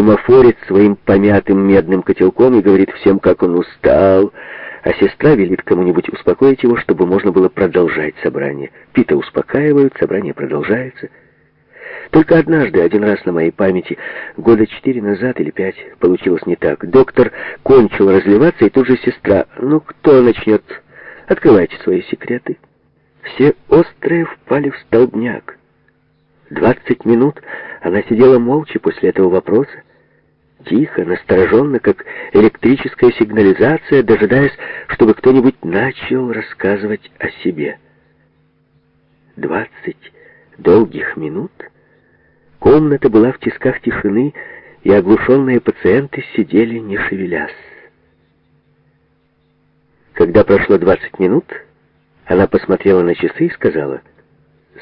семафорит своим помятым медным котелком и говорит всем, как он устал, а сестра велит кому-нибудь успокоить его, чтобы можно было продолжать собрание. Пита успокаивают, собрание продолжается. Только однажды, один раз на моей памяти, года четыре назад или пять, получилось не так. Доктор кончил разливаться, и тут же сестра. «Ну, кто начнет? Открывайте свои секреты». Все острые впали в столбняк. Двадцать минут она сидела молча после этого вопроса, тихо, настороженно, как электрическая сигнализация, дожидаясь, чтобы кто-нибудь начал рассказывать о себе. Двадцать долгих минут комната была в тисках тишины, и оглушенные пациенты сидели, не шевелясь. Когда прошло 20 минут, она посмотрела на часы и сказала,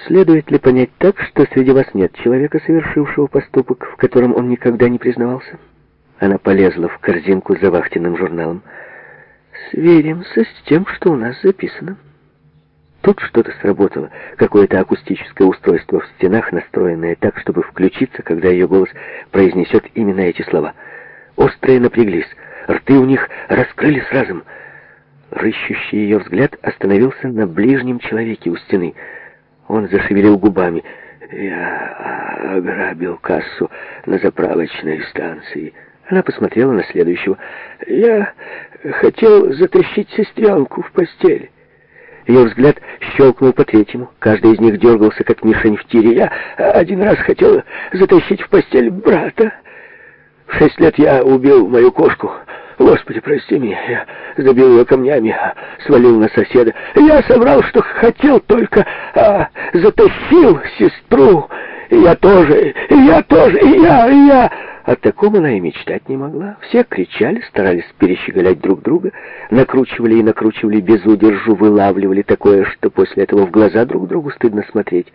Следует ли понять так, что среди вас нет человека, совершившего поступок, в котором он никогда не признавался? Она полезла в корзинку за вахтенным журналом. Сверимся с тем, что у нас записано. Тут что-то сработало, какое-то акустическое устройство в стенах, настроенное так, чтобы включиться, когда ее голос произнесет именно эти слова. Острые напряглись, рты у них раскрылись разом. Рыщущий ее взгляд остановился на ближнем человеке у стены — он зашевелил губами. «Я ограбил кассу на заправочной станции». Она посмотрела на следующего. «Я хотел затащить сестренку в постель». Ее взгляд щелкнул по третьему. Каждый из них дергался, как мишень в тире. Я один раз хотел затащить в постель брата. Шесть лет я убил мою кошку. Господи, прости меня, я забил ее камнями, а свалил на соседа. Я соврал, что хотел только, а затащил сестру. Я тоже, я тоже, я, я... О таком она и мечтать не могла. Все кричали, старались перещеголять друг друга, накручивали и накручивали без удержу, вылавливали такое, что после этого в глаза друг другу стыдно смотреть.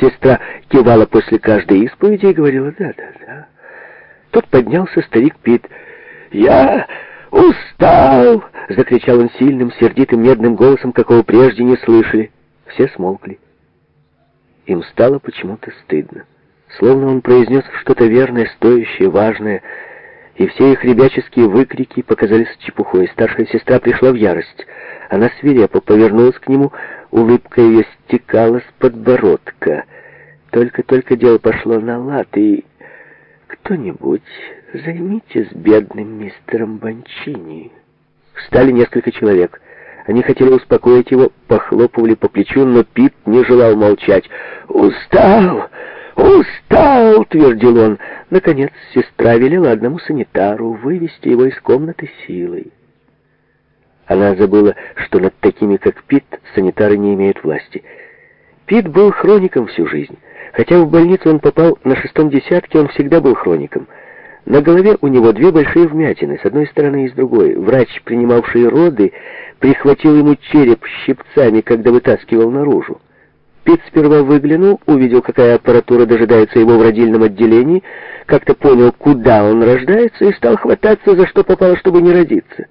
Сестра кивала после каждой исповеди и говорила «да, да, да». Тут поднялся старик Пит. «Я устал!» — закричал он сильным, сердитым, медным голосом, какого прежде не слышали. Все смолкли. Им стало почему-то стыдно. Словно он произнес что-то верное, стоящее, важное, и все их ребяческие выкрики показались чепухой. Старшая сестра пришла в ярость. Она свирепо повернулась к нему, улыбка ее стекала с подбородка. Только-только дело пошло на лад, и кто-нибудь займитесь бедным мистером Бончини». Встали несколько человек. Они хотели успокоить его, похлопывали по плечу, но Пит не желал молчать. «Устал! Устал!» — твердил он. Наконец сестра велела одному санитару вывести его из комнаты силой. Она забыла, что над такими, как Пит, санитары не имеют власти. Пит был хроником всю жизнь. Хотя в больницу он попал на шестом десятке, он всегда был хроником. На голове у него две большие вмятины, с одной стороны и с другой. Врач, принимавший роды, прихватил ему череп щипцами, когда вытаскивал наружу. Пит сперва выглянул, увидел, какая аппаратура дожидается его в родильном отделении, как-то понял, куда он рождается, и стал хвататься, за что попало, чтобы не родиться.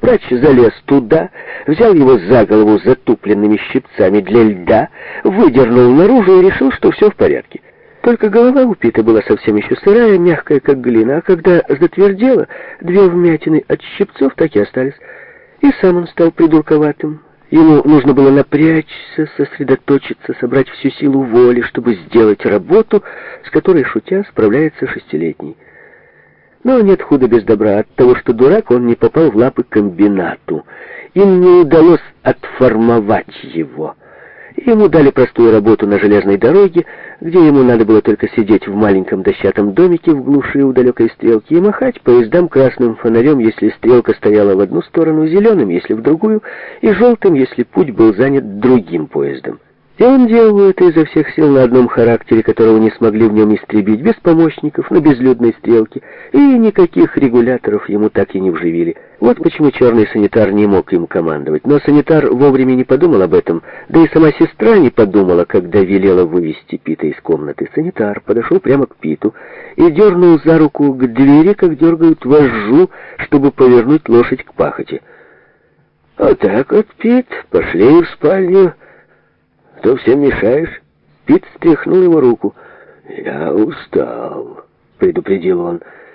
Врач залез туда, взял его за голову затупленными щипцами для льда, выдернул наружу и решил, что все в порядке. Только голова у Пита была совсем еще сырая, мягкая, как глина, а когда затвердела, две вмятины от щипцов так и остались. И сам он стал придурковатым. Ему нужно было напрячься, сосредоточиться, собрать всю силу воли, чтобы сделать работу, с которой, шутя, справляется шестилетний. Но нет худа без добра от того, что дурак, он не попал в лапы комбинату. Им не удалось отформовать его. Ему дали простую работу на железной дороге, где ему надо было только сидеть в маленьком дощатом домике в глуши у далекой стрелки и махать поездам красным фонарем, если стрелка стояла в одну сторону, зеленым, если в другую, и желтым, если путь был занят другим поездом. И он делал это изо всех сил на одном характере, которого не смогли в нем истребить, без помощников, на безлюдной стрелке, и никаких регуляторов ему так и не вживили. Вот почему черный санитар не мог им командовать. Но санитар вовремя не подумал об этом, да и сама сестра не подумала, когда велела вывести Пита из комнаты. Санитар подошел прямо к Питу и дернул за руку к двери, как дергают вожжу, чтобы повернуть лошадь к пахоте. «Вот так вот, Пит, пошли в спальню» что всем мешаешь?» Пит стряхнул его руку. «Я устал», — предупредил он.